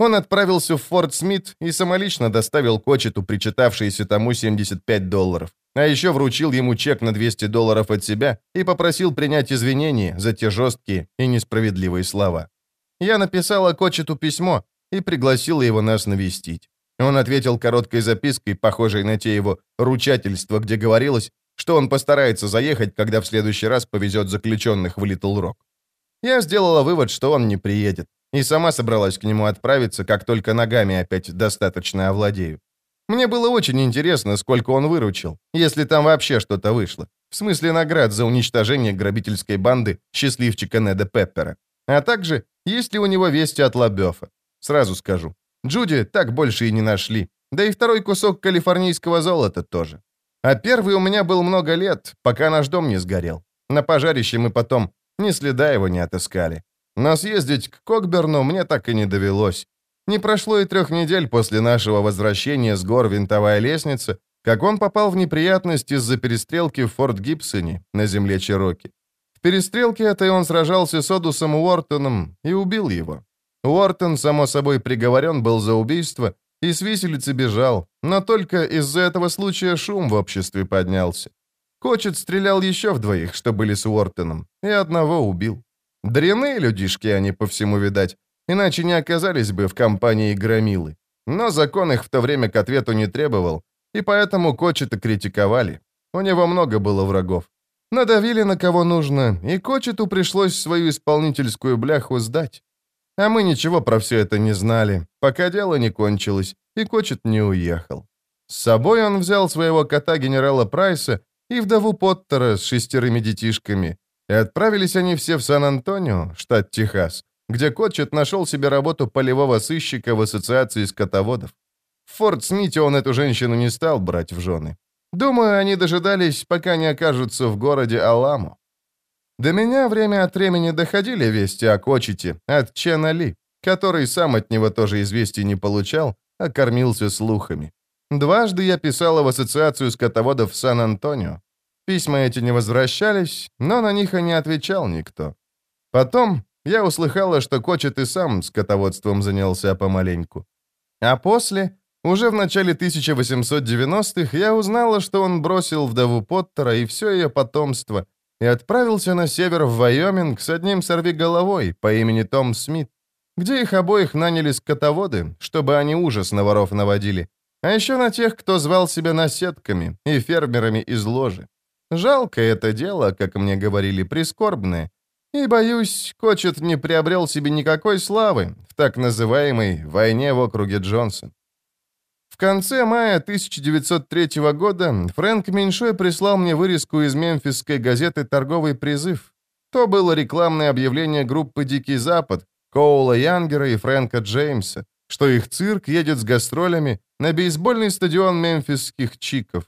Он отправился в Форт Смит и самолично доставил Кочету причитавшиеся тому 75 долларов. А еще вручил ему чек на 200 долларов от себя и попросил принять извинения за те жесткие и несправедливые слова. Я написала Кочету письмо и пригласила его нас навестить. Он ответил короткой запиской, похожей на те его ручательства, где говорилось, что он постарается заехать, когда в следующий раз повезет заключенных в Литл Рок. Я сделала вывод, что он не приедет, и сама собралась к нему отправиться, как только ногами опять достаточно овладею. Мне было очень интересно, сколько он выручил, если там вообще что-то вышло. В смысле наград за уничтожение грабительской банды счастливчика Неда Пеппера. А также, есть ли у него вести от Лабёфа. Сразу скажу. Джуди так больше и не нашли. Да и второй кусок калифорнийского золота тоже. А первый у меня был много лет, пока наш дом не сгорел. На пожарище мы потом ни следа его не отыскали. Но съездить к Кокберну мне так и не довелось. Не прошло и трех недель после нашего возвращения с гор винтовая лестница, как он попал в неприятности из-за перестрелки в Форт Гибсоне на земле Чероки. В перестрелке этой он сражался с Одусом Уортоном и убил его. Уортон, само собой, приговорен был за убийство и с виселицы бежал, но только из-за этого случая шум в обществе поднялся. Кочет стрелял еще в двоих, что были с Уортоном, и одного убил. Дряные людишки они по всему видать, иначе не оказались бы в компании громилы. Но закон их в то время к ответу не требовал, и поэтому Кочета критиковали. У него много было врагов. Надавили на кого нужно, и Кочету пришлось свою исполнительскую бляху сдать. А мы ничего про все это не знали, пока дело не кончилось, и Кочет не уехал. С собой он взял своего кота генерала Прайса и вдову Поттера с шестерыми детишками, и отправились они все в Сан-Антонио, штат Техас, где Котчет нашел себе работу полевого сыщика в ассоциации скотоводов. В Форт Смите он эту женщину не стал брать в жены. Думаю, они дожидались, пока не окажутся в городе Аламо. До меня время от времени доходили вести о Кочете от Чена Ли, который сам от него тоже известий не получал, а кормился слухами. Дважды я писала в ассоциацию скотоводов Сан-Антонио. Письма эти не возвращались, но на них и не отвечал никто. Потом я услыхала, что Кочет и сам скотоводством занялся помаленьку. А после, уже в начале 1890-х, я узнала, что он бросил вдову Поттера и все ее потомство и отправился на север в Вайоминг с одним сорвиголовой по имени Том Смит, где их обоих наняли скотоводы, чтобы они ужас на воров наводили, а еще на тех, кто звал себя наседками и фермерами из ложи. Жалко это дело, как мне говорили, прискорбное, и, боюсь, Кочет не приобрел себе никакой славы в так называемой «войне в округе Джонсон». В конце мая 1903 года Фрэнк Меньшой прислал мне вырезку из мемфисской газеты «Торговый призыв». То было рекламное объявление группы «Дикий Запад» Коула Янгера и Фрэнка Джеймса, что их цирк едет с гастролями на бейсбольный стадион мемфисских чиков.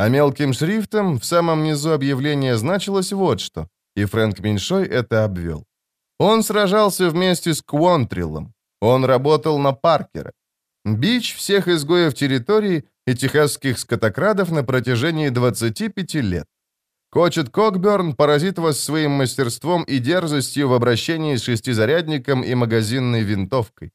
А мелким шрифтом в самом низу объявления значилось вот что, и Фрэнк Меньшой это обвел. Он сражался вместе с Квонтриллом. Он работал на Паркера. Бич всех изгоев территории и техасских скотокрадов на протяжении 25 лет. Кочет Кокберн поразит вас своим мастерством и дерзостью в обращении с шестизарядником и магазинной винтовкой.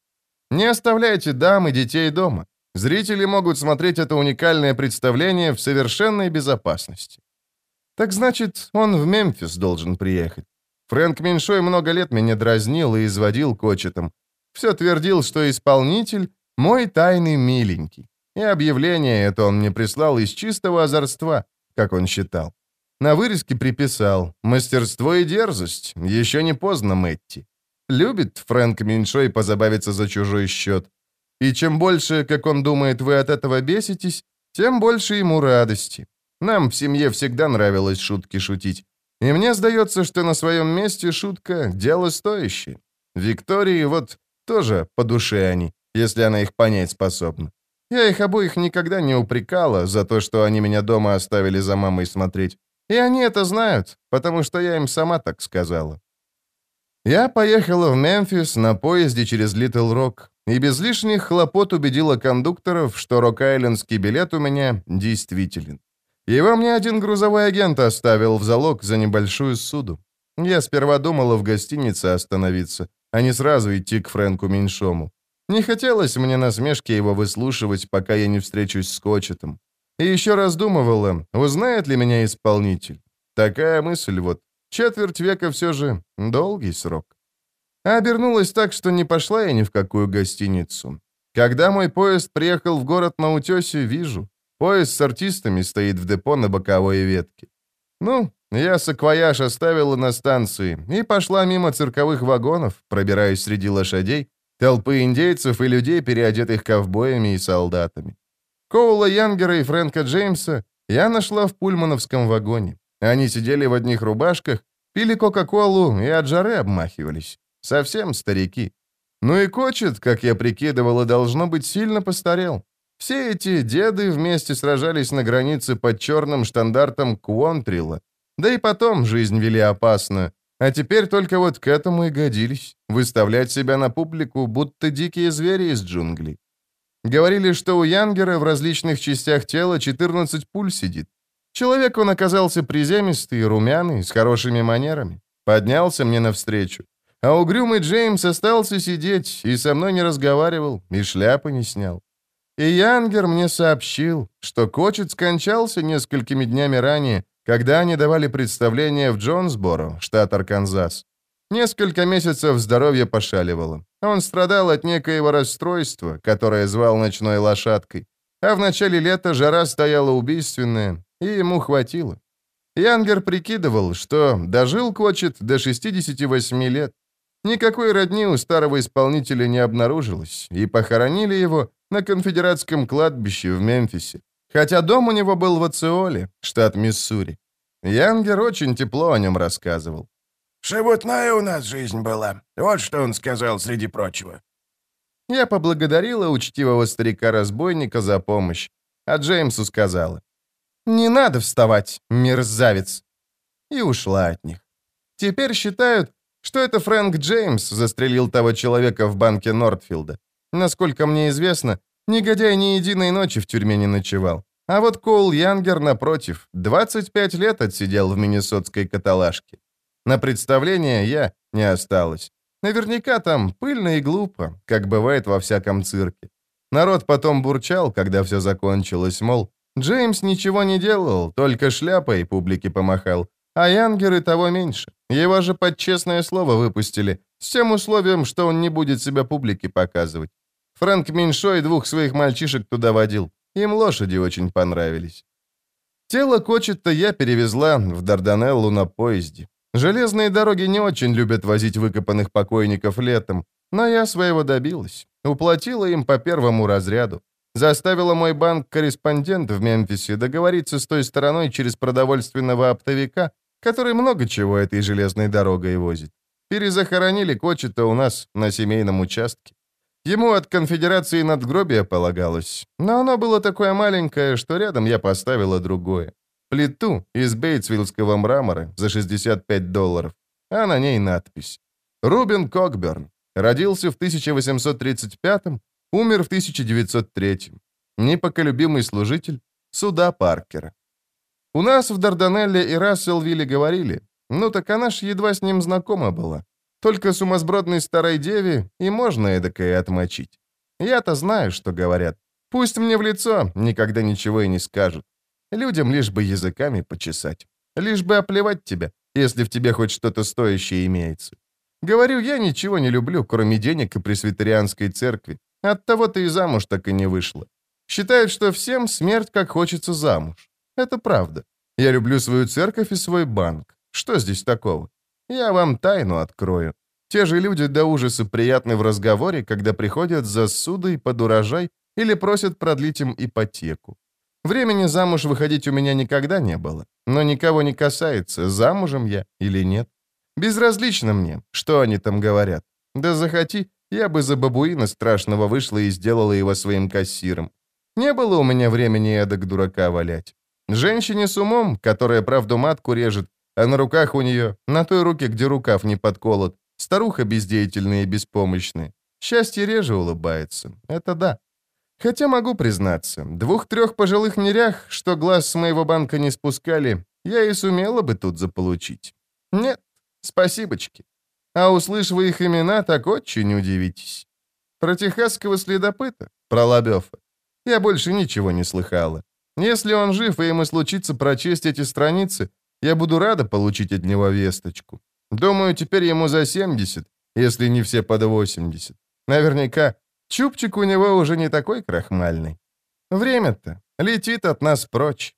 Не оставляйте дам и детей дома. Зрители могут смотреть это уникальное представление в совершенной безопасности. Так значит, он в Мемфис должен приехать. Фрэнк Меньшой много лет меня дразнил и изводил кочетом. Все твердил, что исполнитель — мой тайный миленький. И объявление это он мне прислал из чистого озорства, как он считал. На вырезке приписал «Мастерство и дерзость. Еще не поздно, Мэтти». Любит Фрэнк Меньшой позабавиться за чужой счет. И чем больше, как он думает, вы от этого беситесь, тем больше ему радости. Нам в семье всегда нравилось шутки шутить. И мне сдается, что на своем месте шутка — дело стоящее. Виктории вот тоже по душе они, если она их понять способна. Я их обоих никогда не упрекала за то, что они меня дома оставили за мамой смотреть. И они это знают, потому что я им сама так сказала. Я поехала в Мемфис на поезде через Литл Рок и без лишних хлопот убедила кондукторов, что рок-айлендский билет у меня действителен. Его мне один грузовой агент оставил в залог за небольшую суду. Я сперва думала в гостинице остановиться, а не сразу идти к Фрэнку Меньшому. Не хотелось мне насмешки его выслушивать, пока я не встречусь с Кочетом. И еще раздумывала, узнает ли меня исполнитель. Такая мысль вот. Четверть века все же долгий срок. А обернулась так, что не пошла я ни в какую гостиницу. Когда мой поезд приехал в город на утесе, вижу. Поезд с артистами стоит в депо на боковой ветке. Ну, я саквояж оставила на станции и пошла мимо цирковых вагонов, пробираясь среди лошадей, толпы индейцев и людей, переодетых ковбоями и солдатами. Коула Янгера и Фрэнка Джеймса я нашла в пульмановском вагоне. Они сидели в одних рубашках, пили Кока-Колу и от жары обмахивались. Совсем старики. Ну и Кочет, как я прикидывала, должно быть, сильно постарел. Все эти деды вместе сражались на границе под черным штандартом Куонтрила. Да и потом жизнь вели опасно. А теперь только вот к этому и годились. Выставлять себя на публику, будто дикие звери из джунглей. Говорили, что у Янгера в различных частях тела 14 пуль сидит. Человек он оказался приземистый, румяный, с хорошими манерами. Поднялся мне навстречу. А угрюмый Джеймс остался сидеть и со мной не разговаривал, и шляпы не снял. И Янгер мне сообщил, что Кочет скончался несколькими днями ранее, когда они давали представление в Джонсборо, штат Арканзас. Несколько месяцев здоровье пошаливало. Он страдал от некоего расстройства, которое звал ночной лошадкой. А в начале лета жара стояла убийственная, и ему хватило. Янгер прикидывал, что дожил Кочет до 68 лет. Никакой родни у старого исполнителя не обнаружилось, и похоронили его на конфедератском кладбище в Мемфисе. Хотя дом у него был в Ациоле, штат Миссури. Янгер очень тепло о нем рассказывал. «Шебутная у нас жизнь была. Вот что он сказал, среди прочего». Я поблагодарила учтивого старика-разбойника за помощь, а Джеймсу сказала. «Не надо вставать, мерзавец!» И ушла от них. Теперь считают, что это Фрэнк Джеймс застрелил того человека в банке Нортфилда. Насколько мне известно, негодяй ни единой ночи в тюрьме не ночевал. А вот Коул Янгер, напротив, 25 лет отсидел в миннесотской каталажке. На представление я не осталось. Наверняка там пыльно и глупо, как бывает во всяком цирке. Народ потом бурчал, когда все закончилось, мол, Джеймс ничего не делал, только шляпой публике помахал, а Янгер и того меньше. Его же под честное слово выпустили, с тем условием, что он не будет себя публике показывать. Фрэнк Меньшой двух своих мальчишек туда водил. Им лошади очень понравились. Тело Кочета я перевезла в Дарданеллу на поезде. Железные дороги не очень любят возить выкопанных покойников летом, но я своего добилась. Уплатила им по первому разряду. Заставила мой банк-корреспондент в Мемфисе договориться с той стороной через продовольственного оптовика, который много чего этой железной дорогой возит. Перезахоронили Кочета у нас на семейном участке. Ему от конфедерации надгробие полагалось, но оно было такое маленькое, что рядом я поставила другое. Плиту из бейтсвиллского мрамора за 65 долларов, а на ней надпись. Рубин Кокберн. Родился в 1835 умер в 1903 Непоколюбимый служитель суда Паркера. У нас в Дарданелле и Расселвилле говорили, ну так она ж едва с ним знакома была. Только сумасбродной старой деве и можно эдакое отмочить. Я-то знаю, что говорят. Пусть мне в лицо никогда ничего и не скажут. Людям лишь бы языками почесать. Лишь бы оплевать тебя, если в тебе хоть что-то стоящее имеется. Говорю, я ничего не люблю, кроме денег и пресвитерианской церкви. Оттого-то и замуж так и не вышла. Считают, что всем смерть как хочется замуж. Это правда. Я люблю свою церковь и свой банк. Что здесь такого? Я вам тайну открою. Те же люди до ужаса приятны в разговоре, когда приходят за судой под урожай или просят продлить им ипотеку. Времени замуж выходить у меня никогда не было, но никого не касается, замужем я или нет. Безразлично мне, что они там говорят. Да захоти, я бы за бабуина страшного вышла и сделала его своим кассиром. Не было у меня времени эдак дурака валять. Женщине с умом, которая правду матку режет, а на руках у нее, на той руке, где рукав не подколот, старуха бездеятельная и беспомощная. Счастье реже улыбается. Это да. Хотя могу признаться, двух-трех пожилых нерях, что глаз с моего банка не спускали, я и сумела бы тут заполучить. Нет, спасибочки. А услышав их имена, так очень удивитесь. Про техасского следопыта? Про Лобёфа? Я больше ничего не слыхала. Если он жив, и ему случится прочесть эти страницы, я буду рада получить от него весточку. Думаю, теперь ему за 70, если не все под 80. Наверняка чубчик у него уже не такой крахмальный. Время-то летит от нас прочь.